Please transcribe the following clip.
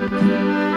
Música